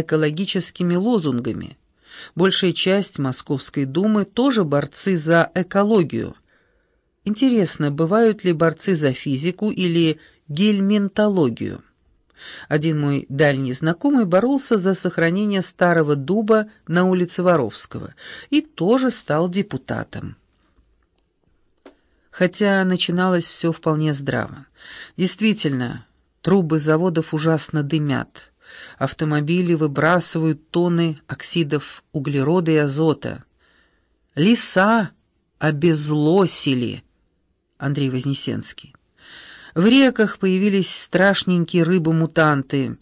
экологическими лозунгами. Большая часть Московской думы тоже борцы за экологию. Интересно, бывают ли борцы за физику или гельминтологию? Один мой дальний знакомый боролся за сохранение старого дуба на улице Воровского и тоже стал депутатом. Хотя начиналось все вполне здраво. Действительно, трубы заводов ужасно дымят. Автомобили выбрасывают тонны оксидов углерода и азота. Леса обезлосили. Андрей Вознесенский. В реках появились страшненькие рыбы-мутанты,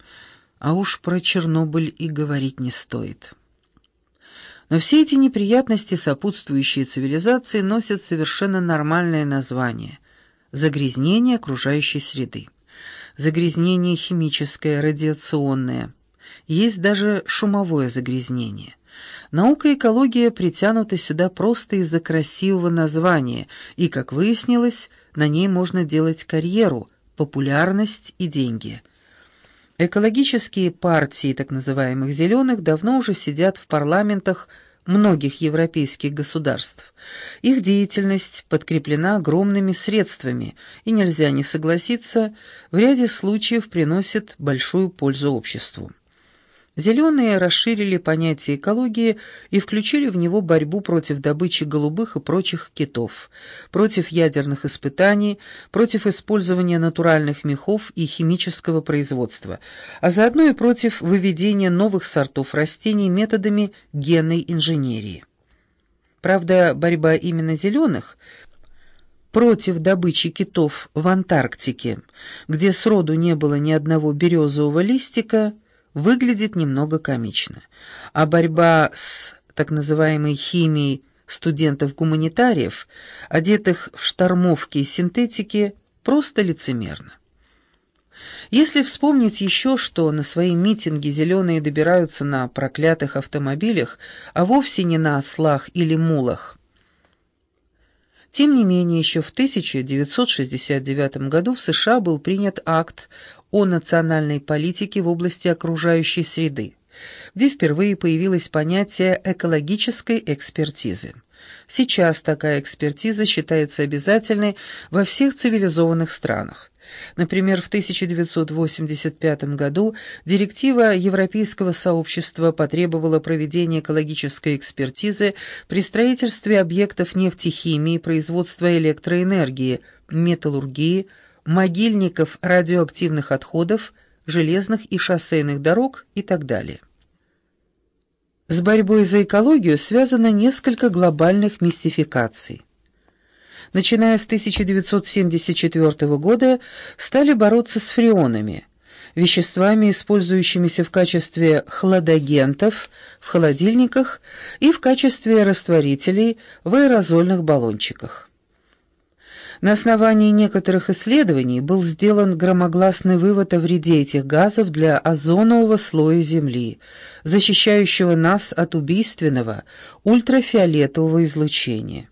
а уж про Чернобыль и говорить не стоит. Но все эти неприятности, сопутствующие цивилизации, носят совершенно нормальное название – загрязнение окружающей среды. Загрязнение химическое, радиационное. Есть даже шумовое загрязнение. Наука и экология притянуты сюда просто из-за красивого названия, и, как выяснилось, на ней можно делать карьеру, популярность и деньги. Экологические партии так называемых «зеленых» давно уже сидят в парламентах многих европейских государств. Их деятельность подкреплена огромными средствами, и нельзя не согласиться, в ряде случаев приносит большую пользу обществу. Зеленые расширили понятие экологии и включили в него борьбу против добычи голубых и прочих китов, против ядерных испытаний, против использования натуральных мехов и химического производства, а заодно и против выведения новых сортов растений методами генной инженерии. Правда, борьба именно зеленых против добычи китов в Антарктике, где сроду не было ни одного березового листика – выглядит немного комично, а борьба с так называемой химией студентов-гуманитариев, одетых в штормовки и синтетики, просто лицемерно. Если вспомнить еще, что на свои митинги зеленые добираются на проклятых автомобилях, а вовсе не на ослах или мулах. Тем не менее, еще в 1969 году в США был принят акт о национальной политике в области окружающей среды, где впервые появилось понятие экологической экспертизы. Сейчас такая экспертиза считается обязательной во всех цивилизованных странах. Например, в 1985 году директива Европейского сообщества потребовала проведения экологической экспертизы при строительстве объектов нефтехимии, производства электроэнергии, металлургии, могильников радиоактивных отходов, железных и шоссейных дорог и так далее. С борьбой за экологию связано несколько глобальных мистификаций. Начиная с 1974 года стали бороться с фреонами, веществами, использующимися в качестве хладагентов в холодильниках и в качестве растворителей в аэрозольных баллончиках. На основании некоторых исследований был сделан громогласный вывод о вреде этих газов для озонового слоя Земли, защищающего нас от убийственного ультрафиолетового излучения.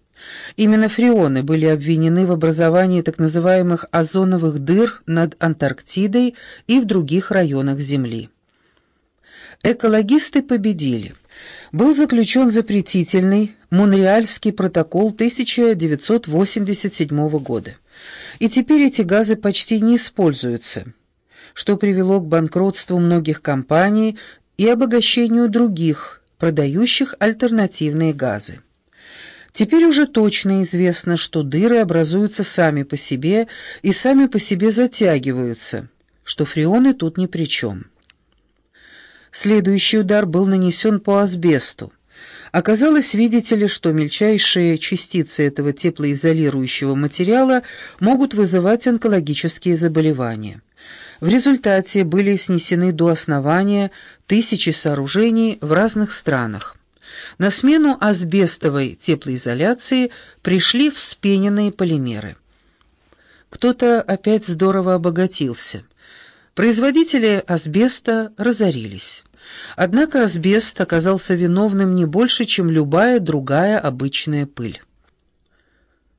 Именно фреоны были обвинены в образовании так называемых озоновых дыр над Антарктидой и в других районах Земли. Экологисты победили – был заключен запретительный Монреальский протокол 1987 года. И теперь эти газы почти не используются, что привело к банкротству многих компаний и обогащению других, продающих альтернативные газы. Теперь уже точно известно, что дыры образуются сами по себе и сами по себе затягиваются, что фреоны тут ни при чем. Следующий удар был нанесен по асбесту. Оказалось, видите ли, что мельчайшие частицы этого теплоизолирующего материала могут вызывать онкологические заболевания. В результате были снесены до основания тысячи сооружений в разных странах. На смену асбестовой теплоизоляции пришли вспененные полимеры. Кто-то опять здорово обогатился – Производители асбеста разорились. Однако асбест оказался виновным не больше, чем любая другая обычная пыль.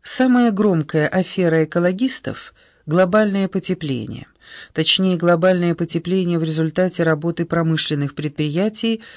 Самая громкая афера экологистов – глобальное потепление – точнее глобальное потепление в результате работы промышленных предприятий